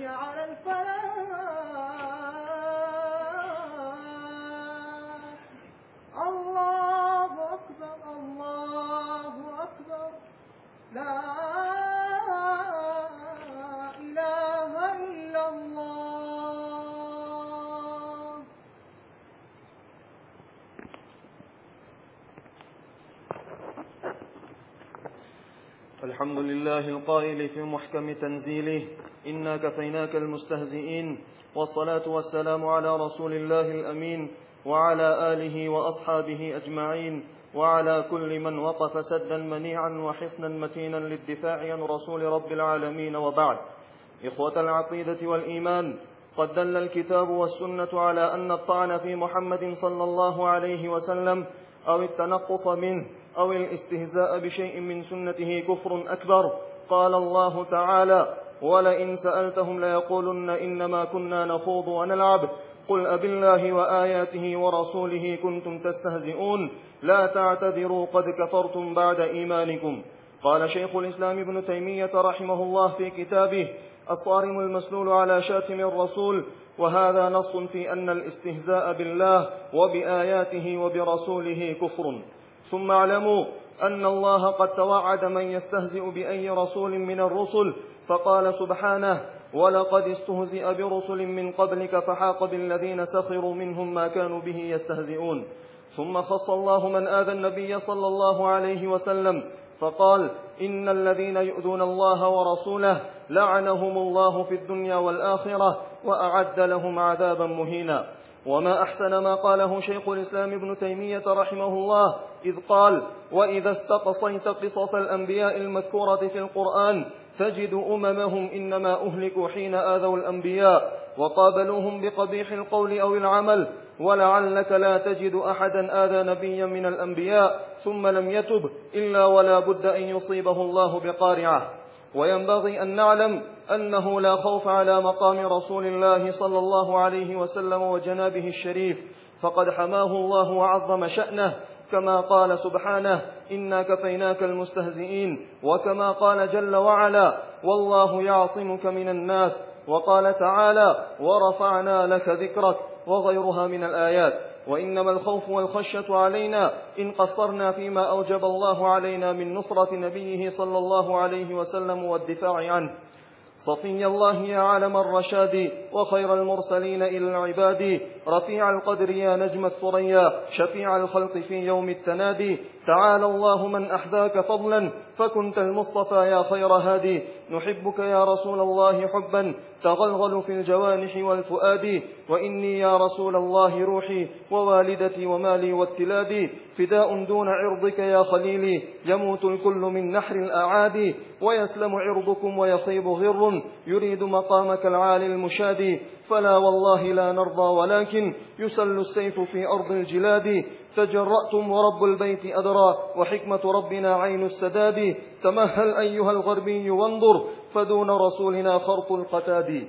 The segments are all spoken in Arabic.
حي على الفلاح. الله أكبر الله أكبر. لا إله إلا الله. الحمد لله القائل في محكم تنزيله. إنا كفيناك المستهزئين والصلاة والسلام على رسول الله الأمين وعلى آله وأصحابه أجمعين وعلى كل من وقف سدا منيعا وحصنا متينا للدفاع عن رسول رب العالمين وبعد. إخوة العقيدة والإيمان قد دل الكتاب والسنة على أن الطعن في محمد صلى الله عليه وسلم أو التنقص منه أو الاستهزاء بشيء من سنته كفر أكبر. قال الله تعالى ولئن سألتهم ليقولن إنما كنا نخوض ونلعب. قل أبالله وآياته ورسوله كنتم تستهزئون. لا تعتذروا قد كفرتم بعد إيمانكم. قال شيخ الإسلام ابن تيمية رحمه الله في كتابه الصارم المسلول على شاتم الرسول. وهذا نص في أن الاستهزاء بالله وبآياته وبرسوله كفر. ثم اعلموا أن الله قد توعد من يستهزئ بأي رسول من الرسل فقال سبحانه ولقد استهزئ برسل من قبلك فحاق بالذين سخروا منهم ما كانوا به يستهزئون. ثم خص الله من آذى النبي صلى الله عليه وسلم فقال إن الذين يؤذون الله ورسوله لعنهم الله في الدنيا والآخرة وأعد لهم عذابا مهينا. وما أحسن ما قاله شيخ الإسلام ابن تيمية رحمه الله إذ قال وإذا استقصيت قصص الأنبياء المذكورة في القرآن تجد أممهم إنما أهلكوا حين آذوا الأنبياء وقابلوهم بقبيح القول أو العمل ولعلك لا تجد أحدا آذى نبيا من الأنبياء ثم لم يتب إلا ولا بد أن يصيبه الله بقارعة وينبغي أن نعلم أنه لا خوف على مقام رسول الله صلى الله عليه وسلم وجنابه الشريف فقد حماه الله وعظم شأنه كما قال سبحانه إنا كفيناك المستهزئين. وكما قال جل وعلا والله يعصمك من الناس. وقال تعالى ورفعنا لك ذكرك وغيرها من الآيات. وإنما الخوف والخشية علينا إن قصرنا فيما أوجب الله علينا من نصرة نبيه صلى الله عليه وسلم والدفاع عنه. صفي الله يا عالم الرشاد وخير المرسلين إلى العباد. رفيع القدر يا نجم الثريا شفيع الخلق في يوم التنادي. تعالى الله من أحذاك فضلا فكنت المصطفى يا خير هادي. نحبك يا رسول الله حبا تغلغل في الجوانح والفؤاد وإني يا رسول الله روحي ووالدتي ومالي واتلادي فداء دون عرضك يا خليلي يموت الكل من نحر الأعادي ويسلم عرضكم ويصيب غر يريد مقامك العالي المشادي فلا والله لا نرضى ولكن يسل السيف في أرض الجلاد تجرأتم ورب البيت أدرى وحكمة ربنا عين السداد تمهل أيها الغربي وانظر فدون رسولنا خرط القتاد.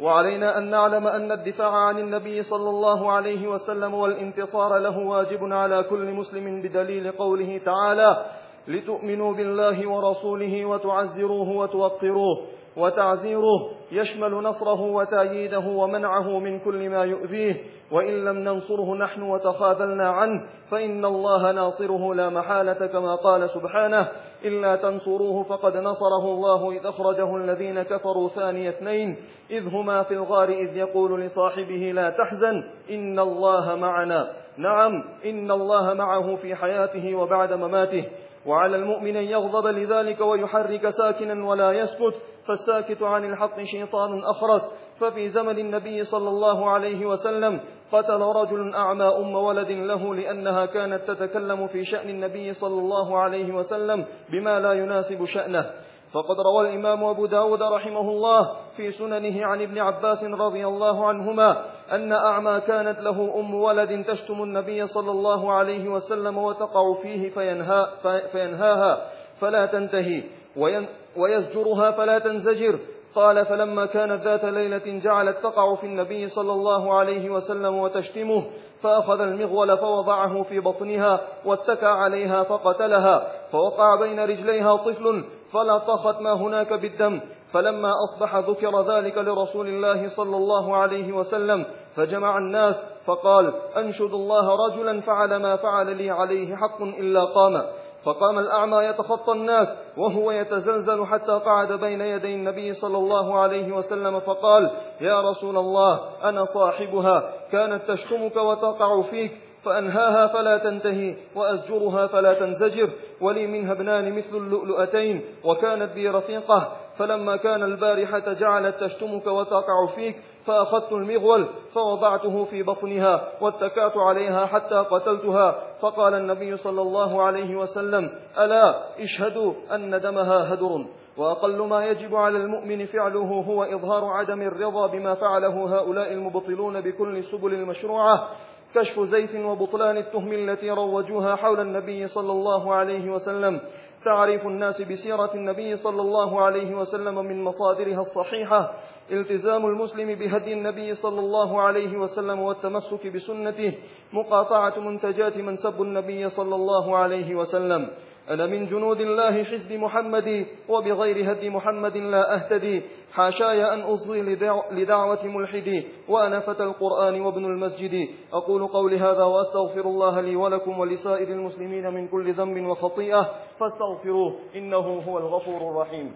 وعلينا أن نعلم أن الدفاع عن النبي صلى الله عليه وسلم والانتصار له واجب على كل مسلم بدليل قوله تعالى لتؤمنوا بالله ورسوله وتعزروه وتوقروه. وتعزيره يشمل نصره وتأييده ومنعه من كل ما يؤذيه وإن لم ننصره نحن وتخاذلنا عنه فإن الله ناصره لا محالة كما قال سبحانه إلا تنصروه فقد نصره الله إذ أخرجه الذين كفروا ثاني اثنين إذ هما في الغار إذ يقول لصاحبه لا تحزن إن الله معنا. نعم إن الله معه في حياته وبعد مماته وعلى المؤمن أن يغضب لذلك ويحرك ساكنا ولا يسكت فالساكت عن الحق شيطان أخرس. ففي زمن النبي صلى الله عليه وسلم قتل رجل أعمى أم ولد له لأنها كانت تتكلم في شأن النبي صلى الله عليه وسلم بما لا يناسب شأنه. فقد روى الإمام أبو داود رحمه الله في سننه عن ابن عباس رضي الله عنهما أن أعمى كانت له أم ولد تشتم النبي صلى الله عليه وسلم وتقع فيه فينها فينهاها. فلا تنتهي. ويزجرها فلا تنزجر. قال فلما كانت ذات ليلة جعلت تقع في النبي صلى الله عليه وسلم وتشتمه فأخذ المغول فوضعه في بطنها واتكى عليها فقتلها فوقع بين رجليها طفل فلطخت ما هناك بالدم. فلما أصبح ذكر ذلك لرسول الله صلى الله عليه وسلم فجمع الناس فقال أنشد الله رجلا فعل ما فعل لي عليه حق إلا قام. فقام الأعمى يتخطى الناس وهو يتزلزل حتى قعد بين يدي النبي صلى الله عليه وسلم فقال يا رسول الله أنا صاحبها. كانت تشتمك وتقع فيك. فأنهاها فلا تنتهي وأزجرها فلا تنزجر. ولي منها ابنان مثل اللؤلؤتين. وكانت بي رفيقة. فلما كان البارحة جعلت تشتمك وتقع فيك فأخذت المغول فوضعته في بطنها واتكأت عليها حتى قتلتها. فقال النبي صلى الله عليه وسلم ألا اشهدوا أن دمها هدر. وأقل ما يجب على المؤمن فعله هو إظهار عدم الرضا بما فعله هؤلاء المبطلون بكل سبل المشروعة. كشف زيت وبطلان التهم التي روجوها حول النبي صلى الله عليه وسلم. تعريف الناس بسيرة النبي صلى الله عليه وسلم من مصادرها الصحيحة التزام المسلم بهدي النبي صلى الله عليه وسلم والتمسك بسنته مقاطعة منتجات من سب النبي صلى الله عليه وسلم. أنا من جنود الله حزب محمد وبغير هدي محمد لا أهتدي. حاشاي أن أصغي لدعوة ملحدي. وأنا فتى القرآن وابن المسجد. أقول قولي هذا وأستغفر الله لي ولكم ولسائر المسلمين من كل ذنب وخطيئة. فاستغفروه إنه هو الغفور الرحيم.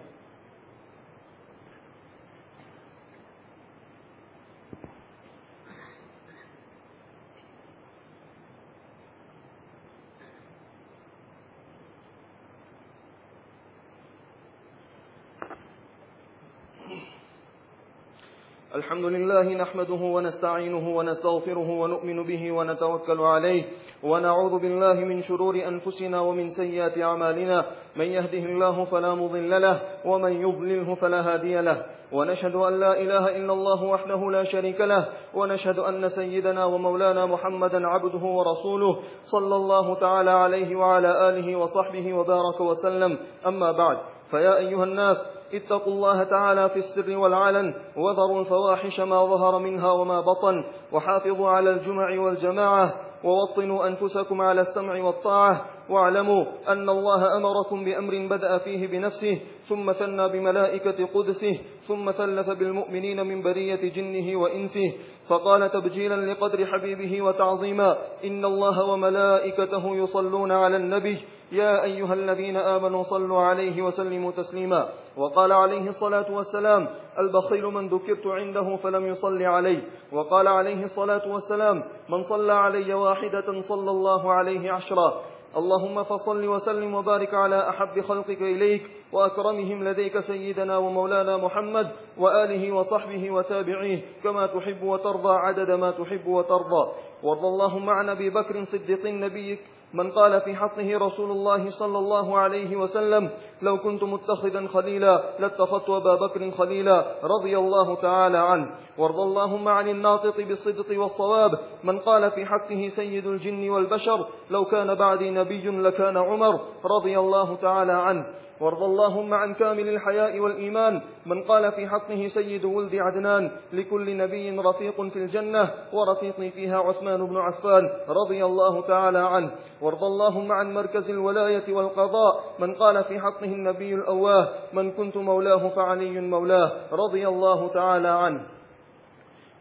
الحمد لله نحمده ونستعينه ونستغفره ونؤمن به ونتوكل عليه ونعوذ بالله من شرور أنفسنا ومن سيئات أعمالنا. من يهده الله فلا مضل له ومن يضلله فلا هادي له. ونشهد أن لا إله إلا الله وحده لا شريك له. ونشهد أن سيدنا ومولانا محمدا عبده ورسوله صلى الله تعالى عليه وعلى آله وصحبه وبارك وسلم. أما بعد فيا أيها الناس اتقوا الله تعالى في السر والعلن وذروا الفواحش ما ظهر منها وما بطن وحافظوا على الجمع والجماعة ووطنوا أنفسكم على السمع والطاعة واعلموا أن الله أمركم بأمر بدأ فيه بنفسه ثم ثنى بملائكة قدسه ثم ثلث بالمؤمنين من برية جنه وإنسه فقال تبجيلا لقدر حبيبه وتعظيما إن الله وملائكته يصلون على النبي يا أيها الذين آمنوا صلوا عليه وسلموا تسليما. وقال عليه الصلاة والسلام البخيل من ذكرت عنده فلم يصل علي وقال عليه الصلاة والسلام من صلى علي واحدة صلى الله عليه عشرا اللهم فصل وسلم وبارك على أحب خلقك إليك وأكرمهم لديك سيدنا ومولانا محمد وآله وصحبه وتابعيه كما تحب وترضى عدد ما تحب وترضى. وارض اللهم عن أبي بكر صديق نبيك من قال في حقه رسول الله صلى الله عليه وسلم لو كنت متخذا خليلا لاتخذت أبا بكر خليلا رضي الله تعالى عنه. وارض اللهم عن الناطق بالصدق والصواب. من قال في حقه سيد الجن والبشر لو كان بعدي نبي لكان عمر رضي الله تعالى عنه. وارض اللهم عن كامل الحياء والإيمان. من قال في حقه سيد ولد عدنان لكل نبي رفيق في الجنة ورفيقي فيها عثمان بن عفان رضي الله تعالى عنه. وارض اللهم عن مركز الولاية والقضاء. من قال في حقه النبي الأواه من كنت مولاه فعلي مولاه رضي الله تعالى عنه.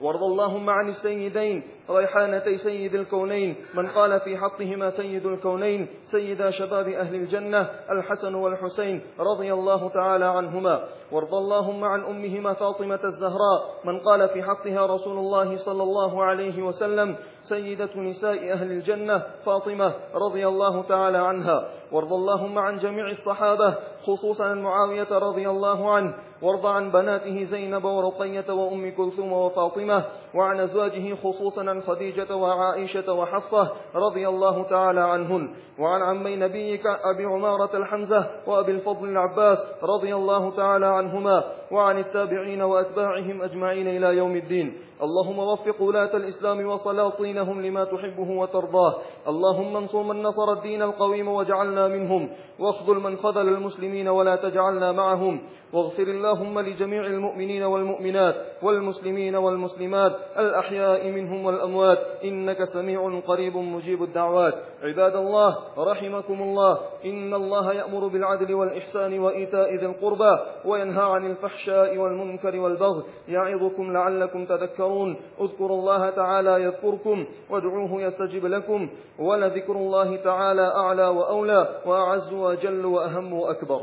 وارض اللهم عن السيدين ريحانتي سيد الكونين من قال في حقهما سيد الكونين سيدا شباب أهل الجنة الحسن والحسين رضي الله تعالى عنهما. وارض اللهم عن أمهما فاطمة الزهراء من قال في حقها رسول الله صلى الله عليه وسلم سيدة نساء أهل الجنة فاطمة رضي الله تعالى عنها. وارض اللهم عن جميع الصحابة خصوصا معاوية رضي الله عنه. وارض عن بناته زينب ورقية وأم كلثوم وفاطمة وعن أزواجه خصوصا عن خديجة وعائشة وحفصة رضي الله تعالى عنهن وعن عمي نبيك أبي عمارة الحمزة وأبي الفضل العباس رضي الله تعالى عنهما وعن التابعين وأتباعهم أجمعين إلى يوم الدين. اللهم وفق ولاة الإسلام وسلاطينهم لما تحبه وترضاه. اللهم انصر من نصر الدين القويم واجعلنا منهم واخذل من خذل المسلمين ولا تجعلنا معهم واغفر اللهم لجميع المؤمنين والمؤمنات والمسلمين والمسلمات الأحياء منهم والأموات إنك سميع قريب مجيب الدعوات. عباد الله رحمكم الله إن الله يأمر بالعدل والإحسان وإيتاء ذي القربى وينهى عن الفحشاء والمنكر والبغي. يعظكم لعلكم تذكرون. اذكروا الله تعالى يذكركم وادعوه يستجب لكم. ولذكر الله تعالى أعلى وأولى وأعز وأجل وأهم وأكبر.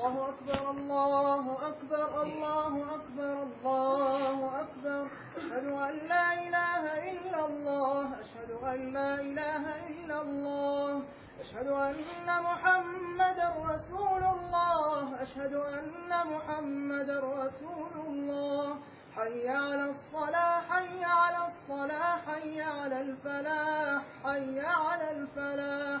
الله أكبر الله أكبر الله أكبر الله أكبر. أشهد أن لا إله إلا الله أشهد أن لا إله إلا الله. أشهد أن محمدا رسول الله أشهد أن محمدا رسول الله. حي على الصلاة حي على الصلاة حي على الفلاح حي على الفلاح.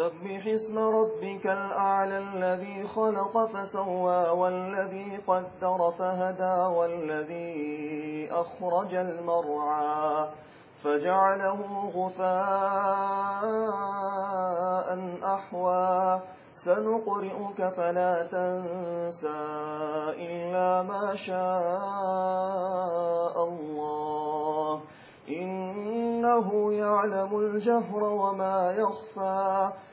سبح اسم ربك الأعلى الذي خلق فسوى والذي قدر فهدى والذي أخرج المرعى فجعله غثاء أحوى سنقرئك فلا تنسى إلا ما شاء الله إنه يعلم الجهر وما يخفى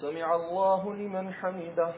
سمع الله لمن حمده.